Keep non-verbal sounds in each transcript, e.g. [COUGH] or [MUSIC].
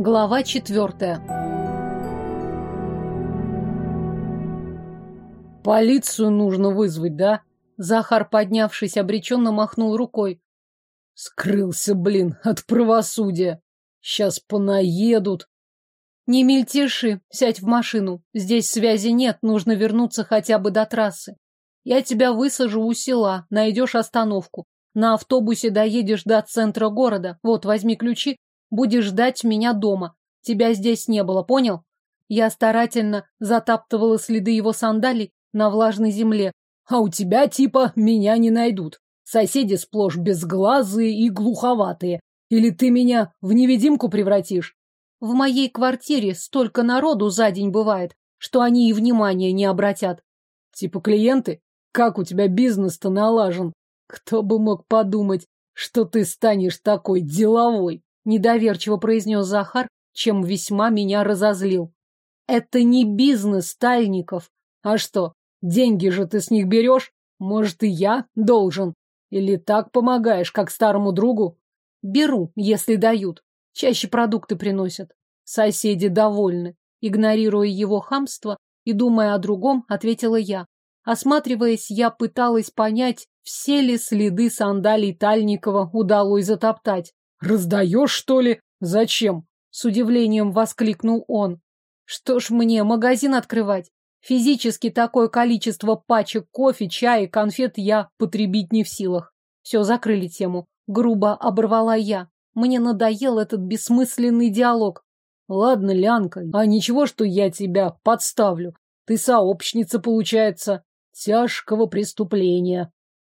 Глава четвертая. Полицию нужно вызвать, да? Захар, поднявшись, обреченно махнул рукой. Скрылся, блин, от правосудия. Сейчас понаедут. Не мельтеши, сядь в машину. Здесь связи нет, нужно вернуться хотя бы до трассы. Я тебя высажу у села, найдешь остановку. На автобусе доедешь до центра города. Вот, возьми ключи, будешь ждать меня дома. Тебя здесь не было, понял? Я старательно затаптывала следы его сандалий на влажной земле. А у тебя типа меня не найдут. Соседи сплошь безглазые и глуховатые. Или ты меня в невидимку превратишь? В моей квартире столько народу за день бывает, что они и внимания не обратят. Типа клиенты? Как у тебя бизнес-то налажен? Кто бы мог подумать, что ты станешь такой деловой? Недоверчиво произнес Захар, чем весьма меня разозлил. Это не бизнес Тальников. А что, деньги же ты с них берешь? Может, и я должен? Или так помогаешь, как старому другу? Беру, если дают. Чаще продукты приносят. Соседи довольны. Игнорируя его хамство и думая о другом, ответила я. Осматриваясь, я пыталась понять, все ли следы сандалий Тальникова удалось затоптать. «Раздаешь, что ли? Зачем?» С удивлением воскликнул он. «Что ж мне, магазин открывать? Физически такое количество пачек кофе, чая и конфет я потребить не в силах. Все, закрыли тему. Грубо оборвала я. Мне надоел этот бессмысленный диалог. Ладно, Лянка, а ничего, что я тебя подставлю. Ты сообщница, получается, тяжкого преступления.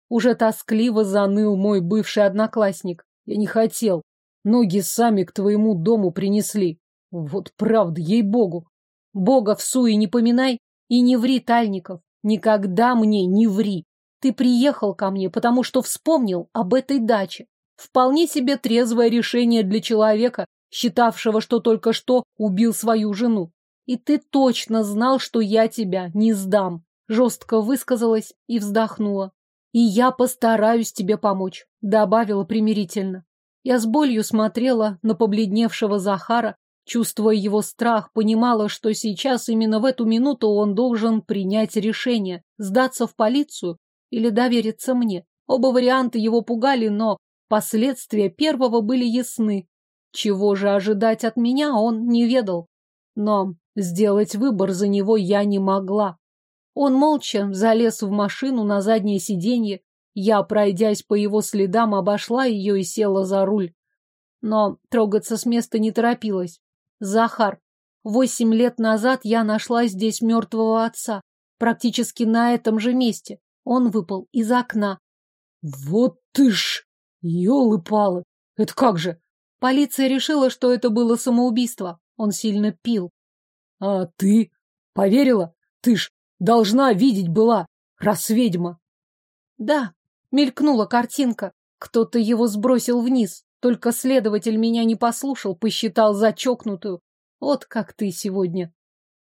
Уже тоскливо заныл мой бывший одноклассник. Я не хотел. Ноги сами к твоему дому принесли. Вот правда, ей-богу. Бога в суе не поминай и не ври, Тальников. Никогда мне не ври. Ты приехал ко мне, потому что вспомнил об этой даче. Вполне себе трезвое решение для человека, считавшего, что только что убил свою жену. И ты точно знал, что я тебя не сдам. Жестко высказалась и вздохнула. И я постараюсь тебе помочь, добавила примирительно. Я с болью смотрела на побледневшего Захара, чувствуя его страх, понимала, что сейчас именно в эту минуту он должен принять решение, сдаться в полицию или довериться мне. Оба варианта его пугали, но последствия первого были ясны. Чего же ожидать от меня, он не ведал. Но сделать выбор за него я не могла. Он молча залез в машину на заднее сиденье. Я, пройдясь по его следам, обошла ее и села за руль. Но трогаться с места не торопилась. Захар, восемь лет назад я нашла здесь мертвого отца. Практически на этом же месте. Он выпал из окна. Вот ты ж! Ёлы-палы! Это как же? Полиция решила, что это было самоубийство. Он сильно пил. А ты? Поверила? Ты ж Должна видеть была, раз ведьма. Да, мелькнула картинка. Кто-то его сбросил вниз. Только следователь меня не послушал, посчитал за чокнутую. Вот как ты сегодня.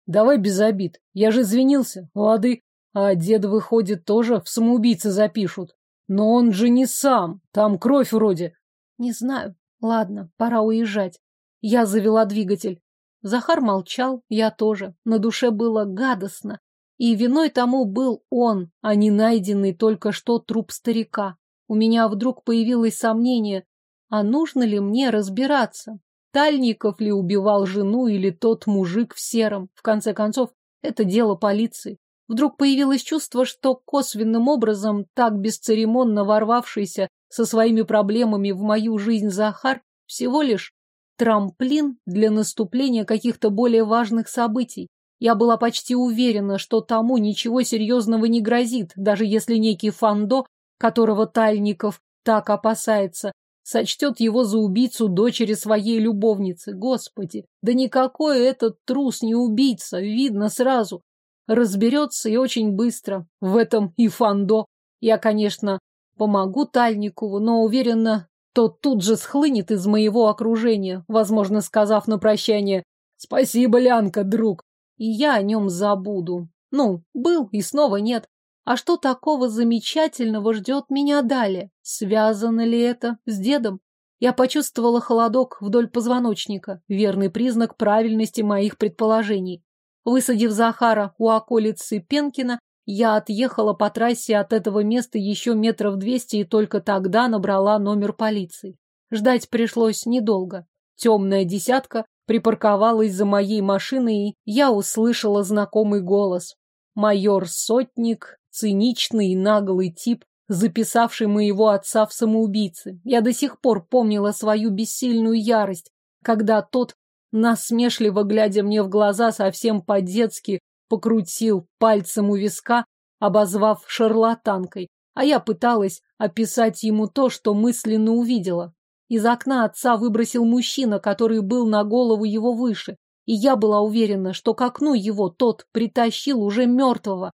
Давай без обид. Я же извинился, лады. А деда, выходит, тоже в самоубийцы запишут. Но он же не сам. Там кровь вроде. Не знаю. Ладно, пора уезжать. Я завела двигатель. Захар молчал, я тоже. На душе было гадостно. И виной тому был он, а не найденный только что труп старика. У меня вдруг появилось сомнение, а нужно ли мне разбираться? Тальников ли убивал жену или тот мужик в сером? В конце концов, это дело полиции. Вдруг появилось чувство, что косвенным образом, так бесцеремонно ворвавшийся со своими проблемами в мою жизнь Захар, всего лишь трамплин для наступления каких-то более важных событий. Я была почти уверена, что тому ничего серьезного не грозит, даже если некий Фандо, которого Тальников так опасается, сочтет его за убийцу дочери своей любовницы. Господи, да никакой этот трус не убийца, видно сразу. Разберется и очень быстро. В этом и Фандо. Я, конечно, помогу Тальникову, но уверена, тот тут же схлынет из моего окружения, возможно, сказав на прощание «Спасибо, Лянка, друг, и я о нем забуду. Ну, был и снова нет. А что такого замечательного ждет меня далее? Связано ли это с дедом? Я почувствовала холодок вдоль позвоночника, верный признак правильности моих предположений. Высадив Захара у околицы Пенкина, я отъехала по трассе от этого места еще метров двести и только тогда набрала номер полиции. Ждать пришлось недолго. Темная десятка припарковалась за моей машиной, и я услышала знакомый голос. Майор Сотник, циничный и наглый тип, записавший моего отца в самоубийцы. Я до сих пор помнила свою бессильную ярость, когда тот, насмешливо глядя мне в глаза, совсем по-детски покрутил пальцем у виска, обозвав шарлатанкой, а я пыталась описать ему то, что мысленно увидела. Из окна отца выбросил мужчина, который был на голову его выше, и я была уверена, что к окну его тот притащил уже мертвого.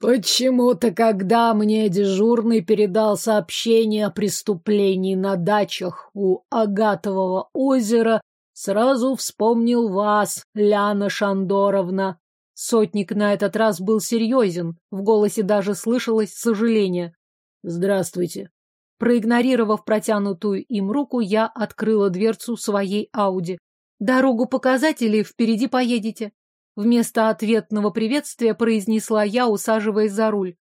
Почему-то, когда мне дежурный передал сообщение о преступлении на дачах у Агатового озера, сразу вспомнил вас, Ляна Шандоровна. Сотник на этот раз был серьезен, в голосе даже слышалось сожаление. Здравствуйте. Проигнорировав протянутую им руку, я открыла дверцу своей Ауди. «Дорогу показать или впереди поедете?» Вместо ответного приветствия произнесла я, усаживаясь за руль.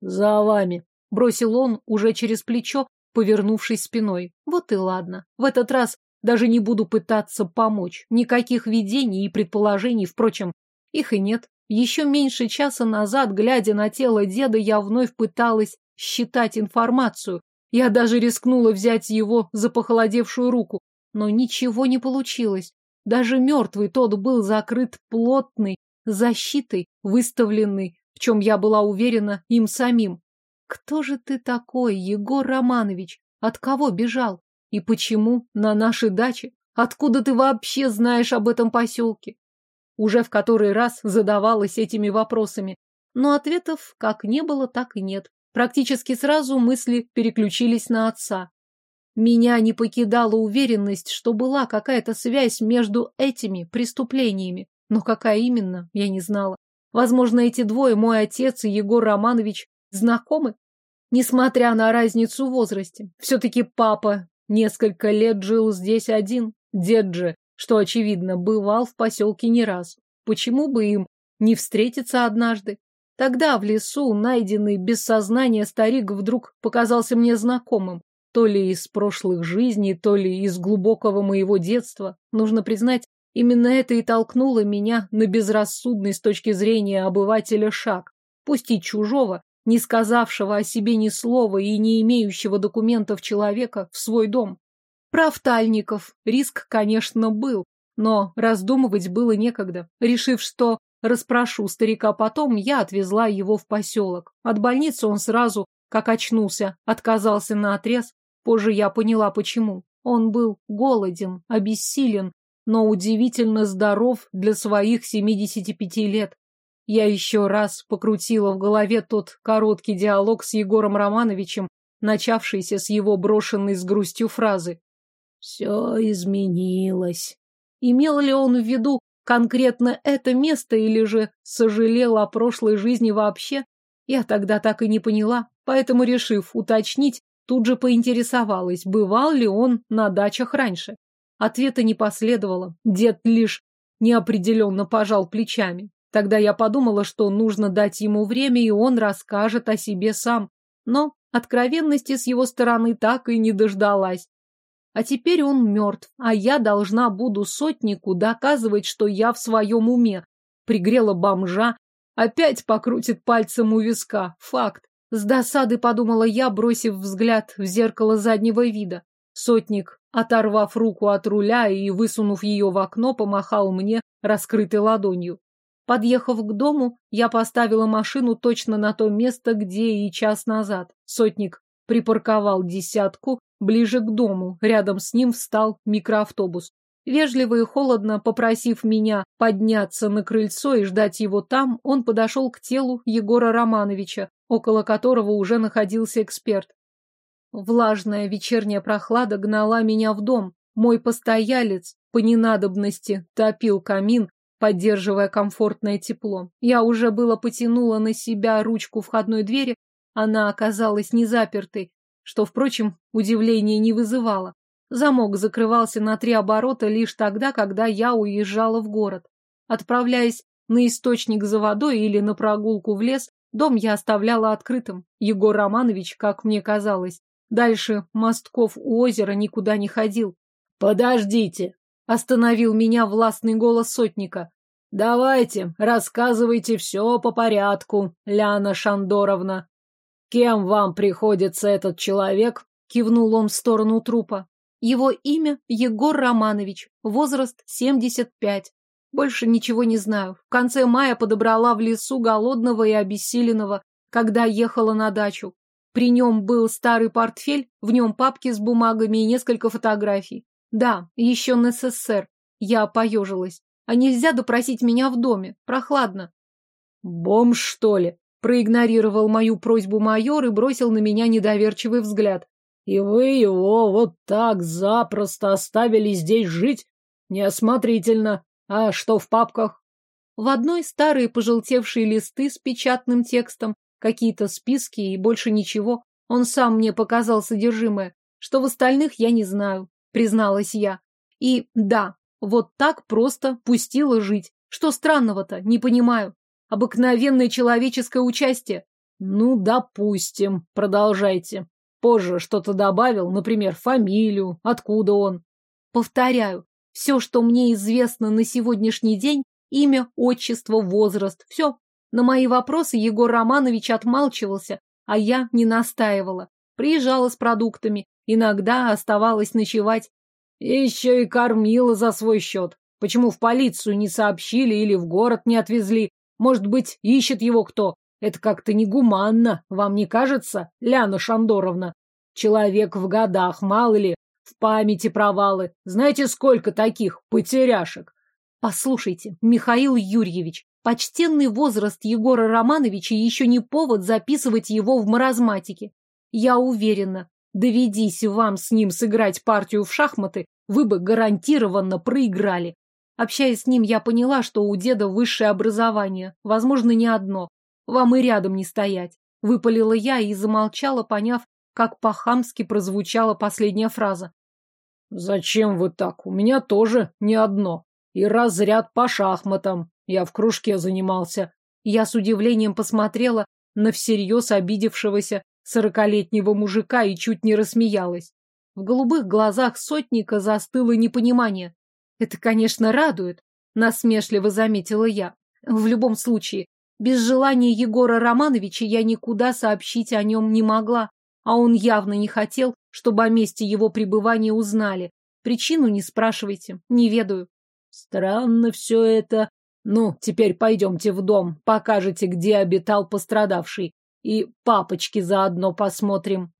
«За вами», — бросил он уже через плечо, повернувшись спиной. «Вот и ладно. В этот раз даже не буду пытаться помочь. Никаких видений и предположений, впрочем, их и нет. Еще меньше часа назад, глядя на тело деда, я вновь пыталась считать информацию, я даже рискнула взять его за похолодевшую руку, но ничего не получилось. Даже мертвый тот был закрыт плотной защитой, выставленной, в чем я была уверена, им самим. Кто же ты такой, Егор Романович? От кого бежал? И почему на нашей даче? Откуда ты вообще знаешь об этом поселке? Уже в который раз задавалась этими вопросами, но ответов как не было, так и нет. Практически сразу мысли переключились на отца. Меня не покидала уверенность, что была какая-то связь между этими преступлениями. Но какая именно, я не знала. Возможно, эти двое, мой отец и Егор Романович, знакомы? Несмотря на разницу в возрасте. Все-таки папа несколько лет жил здесь один. Дед же, что очевидно, бывал в поселке не раз. Почему бы им не встретиться однажды? Тогда в лесу найденный без сознания старик вдруг показался мне знакомым. То ли из прошлых жизней, то ли из глубокого моего детства. Нужно признать, именно это и толкнуло меня на безрассудный с точки зрения обывателя шаг. Пусть и чужого, не сказавшего о себе ни слова и не имеющего документов человека в свой дом. Прав Тальников, риск, конечно, был, но раздумывать было некогда. Решив, что Распрошу старика потом, я отвезла его в поселок. От больницы он сразу, как очнулся, отказался на отрез. Позже я поняла, почему. Он был голоден, обессилен, но удивительно здоров для своих 75 лет. Я еще раз покрутила в голове тот короткий диалог с Егором Романовичем, начавшийся с его брошенной с грустью фразы. «Все изменилось». Имел ли он в виду конкретно это место или же сожалел о прошлой жизни вообще, я тогда так и не поняла, поэтому, решив уточнить, тут же поинтересовалась, бывал ли он на дачах раньше. Ответа не последовало, дед лишь неопределенно пожал плечами. Тогда я подумала, что нужно дать ему время, и он расскажет о себе сам. Но откровенности с его стороны так и не дождалась. А теперь он мертв, а я должна буду сотнику доказывать, что я в своем уме. Пригрела бомжа, опять покрутит пальцем у виска. Факт. С досады подумала я, бросив взгляд в зеркало заднего вида. Сотник, оторвав руку от руля и высунув ее в окно, помахал мне раскрытой ладонью. Подъехав к дому, я поставила машину точно на то место, где и час назад. Сотник припарковал десятку ближе к дому. Рядом с ним встал микроавтобус. Вежливо и холодно попросив меня подняться на крыльцо и ждать его там, он подошел к телу Егора Романовича, около которого уже находился эксперт. Влажная вечерняя прохлада гнала меня в дом. Мой постоялец по ненадобности топил камин, поддерживая комфортное тепло. Я уже было потянула на себя ручку входной двери, она оказалась не запертой, что, впрочем, удивления не вызывало. Замок закрывался на три оборота лишь тогда, когда я уезжала в город. Отправляясь на источник за водой или на прогулку в лес, дом я оставляла открытым. Егор Романович, как мне казалось, дальше мостков у озера никуда не ходил. «Подождите!» — остановил меня властный голос сотника. «Давайте, рассказывайте все по порядку, Ляна Шандоровна. Кем вам приходится этот человек?» — кивнул он в сторону трупа. Его имя Егор Романович, возраст 75. Больше ничего не знаю. В конце мая подобрала в лесу голодного и обессиленного, когда ехала на дачу. При нем был старый портфель, в нем папки с бумагами и несколько фотографий. Да, еще на СССР. Я поежилась. А нельзя допросить меня в доме? Прохладно. Бомж, что ли? Проигнорировал мою просьбу майор и бросил на меня недоверчивый взгляд. И вы его вот так запросто оставили здесь жить? Неосмотрительно. А что в папках? В одной старые пожелтевшие листы с печатным текстом, какие-то списки и больше ничего. Он сам мне показал содержимое. Что в остальных, я не знаю, призналась я. И да, вот так просто пустила жить. Что странного-то, не понимаю. Обыкновенное человеческое участие. Ну, допустим, продолжайте. Позже что-то добавил, например, фамилию, откуда он. Повторяю, все, что мне известно на сегодняшний день, имя, отчество, возраст, все. На мои вопросы Егор Романович отмалчивался, а я не настаивала. Приезжала с продуктами, иногда оставалась ночевать. Еще и кормила за свой счет. Почему в полицию не сообщили или в город не отвезли? Может быть, ищет его кто? Это как-то негуманно, вам не кажется, Ляна Шандоровна? Человек в годах, мало ли, в памяти провалы. Знаете, сколько таких потеряшек? Послушайте, Михаил Юрьевич, почтенный возраст Егора Романовича еще не повод записывать его в маразматике. Я уверена, доведись вам с ним сыграть партию в шахматы, вы бы гарантированно проиграли. Общаясь с ним, я поняла, что у деда высшее образование, возможно, не одно. Вам и рядом не стоять. Выпалила я и замолчала, поняв, как по-хамски прозвучала последняя фраза. Зачем вы так? У меня тоже не одно. И разряд по шахматам. Я в кружке занимался. Я с удивлением посмотрела на всерьез обидевшегося сорокалетнего мужика и чуть не рассмеялась. В голубых глазах сотника застыло непонимание. Это, конечно, радует, насмешливо заметила я. В любом случае, без желания Егора Романовича я никуда сообщить о нем не могла, а он явно не хотел, чтобы о месте его пребывания узнали. Причину не спрашивайте, не ведаю. Странно все это. Ну, теперь пойдемте в дом, покажете, где обитал пострадавший, и папочки заодно посмотрим.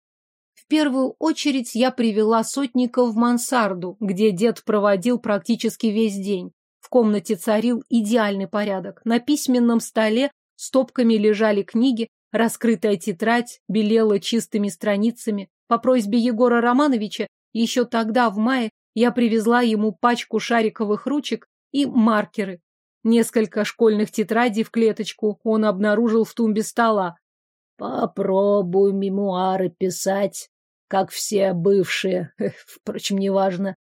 В первую очередь я привела сотника в мансарду, где дед проводил практически весь день. В комнате царил идеальный порядок. На письменном столе стопками лежали книги, раскрытая тетрадь белела чистыми страницами. По просьбе Егора Романовича еще тогда, в мае, я привезла ему пачку шариковых ручек и маркеры. Несколько школьных тетрадей в клеточку он обнаружил в тумбе стола. Попробую мемуары писать, как все бывшие. [LAUGHS] Впрочем, неважно.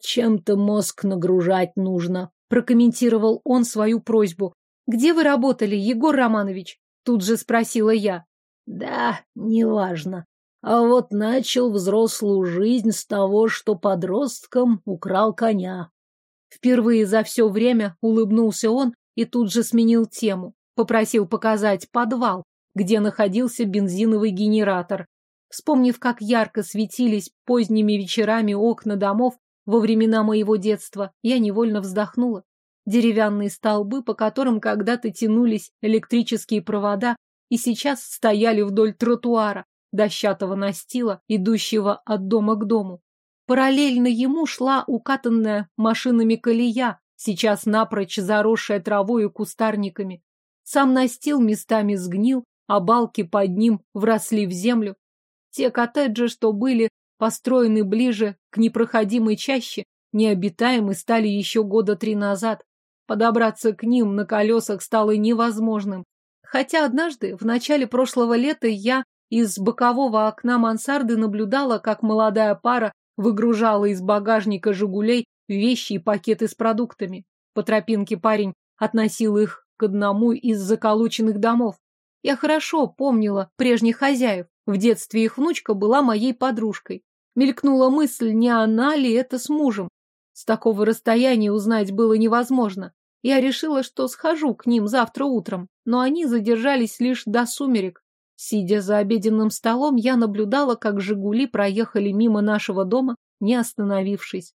Чем-то мозг нагружать нужно прокомментировал он свою просьбу. «Где вы работали, Егор Романович?» Тут же спросила я. «Да, неважно. А вот начал взрослую жизнь с того, что подростком украл коня». Впервые за все время улыбнулся он и тут же сменил тему. Попросил показать подвал, где находился бензиновый генератор. Вспомнив, как ярко светились поздними вечерами окна домов, во времена моего детства я невольно вздохнула. Деревянные столбы, по которым когда-то тянулись электрические провода, и сейчас стояли вдоль тротуара, дощатого настила, идущего от дома к дому. Параллельно ему шла укатанная машинами колея, сейчас напрочь заросшая травой и кустарниками. Сам настил местами сгнил, а балки под ним вросли в землю. Те коттеджи, что были построены ближе к непроходимой чаще, необитаемы стали еще года три назад. Подобраться к ним на колесах стало невозможным. Хотя однажды, в начале прошлого лета, я из бокового окна мансарды наблюдала, как молодая пара выгружала из багажника «Жигулей» вещи и пакеты с продуктами. По тропинке парень относил их к одному из заколоченных домов. Я хорошо помнила прежних хозяев. В детстве их внучка была моей подружкой. Мелькнула мысль, не она ли это с мужем. С такого расстояния узнать было невозможно. Я решила, что схожу к ним завтра утром, но они задержались лишь до сумерек. Сидя за обеденным столом, я наблюдала, как «Жигули» проехали мимо нашего дома, не остановившись.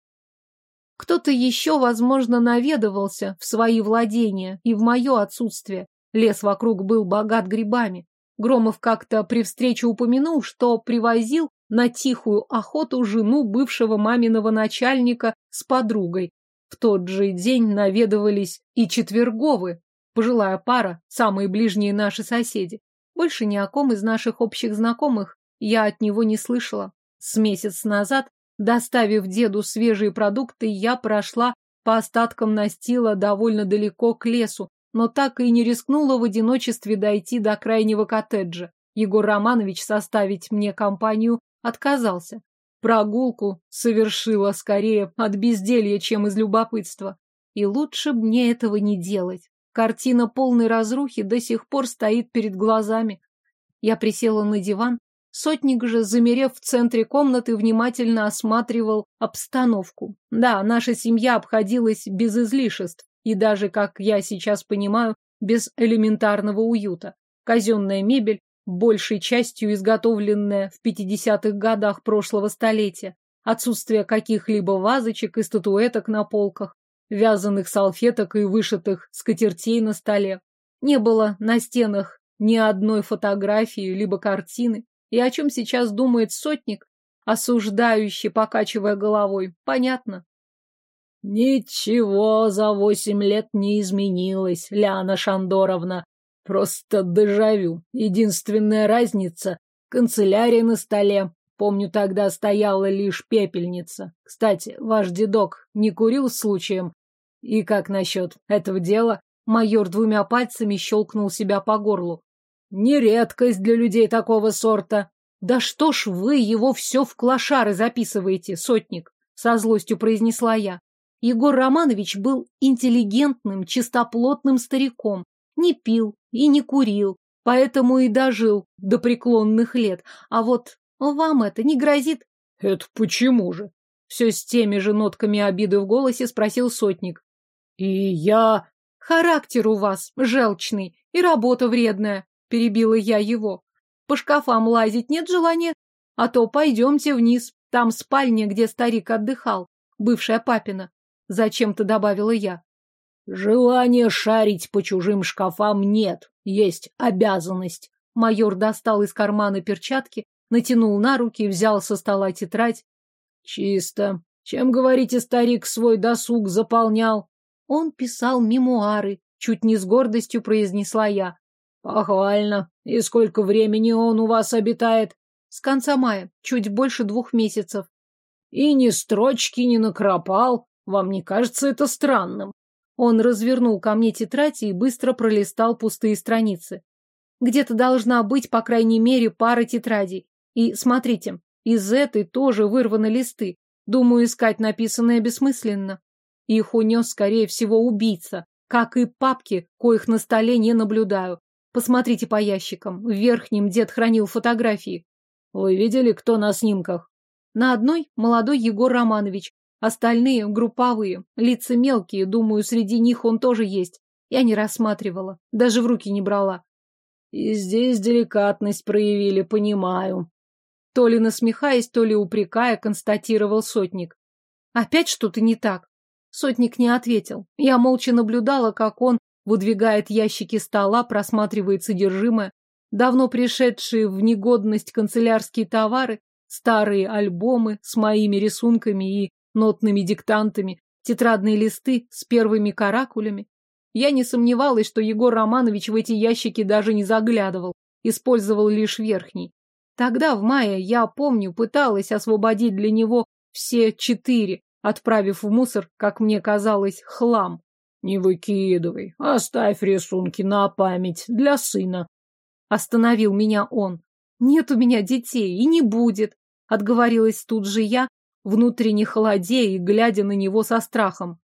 Кто-то еще, возможно, наведывался в свои владения и в мое отсутствие. Лес вокруг был богат грибами. Громов как-то при встрече упомянул, что привозил на тихую охоту жену бывшего маминого начальника с подругой. В тот же день наведывались и четверговы, пожилая пара, самые ближние наши соседи. Больше ни о ком из наших общих знакомых я от него не слышала. С месяц назад, доставив деду свежие продукты, я прошла по остаткам настила довольно далеко к лесу, но так и не рискнула в одиночестве дойти до крайнего коттеджа. Егор Романович составить мне компанию отказался. Прогулку совершила скорее от безделья, чем из любопытства. И лучше б мне этого не делать. Картина полной разрухи до сих пор стоит перед глазами. Я присела на диван. Сотник же, замерев в центре комнаты, внимательно осматривал обстановку. Да, наша семья обходилась без излишеств и даже, как я сейчас понимаю, без элементарного уюта. Казенная мебель, большей частью изготовленная в 50-х годах прошлого столетия, отсутствие каких-либо вазочек и статуэток на полках, вязаных салфеток и вышитых скатертей на столе. Не было на стенах ни одной фотографии либо картины. И о чем сейчас думает сотник, осуждающий, покачивая головой, понятно. Ничего за восемь лет не изменилось, Ляна Шандоровна. Просто дежавю. Единственная разница — канцелярия на столе. Помню, тогда стояла лишь пепельница. Кстати, ваш дедок не курил случаем? И как насчет этого дела? Майор двумя пальцами щелкнул себя по горлу. Не редкость для людей такого сорта. Да что ж вы его все в клошары записываете, сотник? Со злостью произнесла я. Егор Романович был интеллигентным, чистоплотным стариком, не пил и не курил, поэтому и дожил до преклонных лет. А вот вам это не грозит? Это почему же? Все с теми же нотками обиды в голосе спросил сотник. И я... Характер у вас желчный и работа вредная, перебила я его. По шкафам лазить нет желания? А то пойдемте вниз, там спальня, где старик отдыхал, бывшая папина. Зачем-то добавила я. Желания шарить по чужим шкафам нет, есть обязанность. Майор достал из кармана перчатки, натянул на руки, взял со стола тетрадь. Чисто. Чем, говорите, старик свой досуг заполнял? Он писал мемуары, чуть не с гордостью произнесла я. Похвально. И сколько времени он у вас обитает? С конца мая, чуть больше двух месяцев. И ни строчки не накропал. Вам не кажется это странным? Он развернул ко мне тетрадь и быстро пролистал пустые страницы. Где-то должна быть, по крайней мере, пара тетрадей. И смотрите, из этой тоже вырваны листы. Думаю, искать написанное бессмысленно. Их унес, скорее всего, убийца, как и папки, коих на столе не наблюдаю. Посмотрите по ящикам. В верхнем дед хранил фотографии. Вы видели, кто на снимках? На одной молодой Егор Романович, Остальные групповые, лица мелкие, думаю, среди них он тоже есть. Я не рассматривала, даже в руки не брала. И здесь деликатность проявили, понимаю. То ли насмехаясь, то ли упрекая, констатировал сотник. Опять что-то не так. Сотник не ответил. Я молча наблюдала, как он выдвигает ящики стола, просматривает содержимое. Давно пришедшие в негодность канцелярские товары, старые альбомы с моими рисунками и нотными диктантами, тетрадные листы с первыми каракулями. Я не сомневалась, что Егор Романович в эти ящики даже не заглядывал, использовал лишь верхний. Тогда, в мае, я помню, пыталась освободить для него все четыре, отправив в мусор, как мне казалось, хлам. Не выкидывай, оставь рисунки на память для сына. Остановил меня он. Нет у меня детей и не будет, отговорилась тут же я, внутренне холодея и глядя на него со страхом.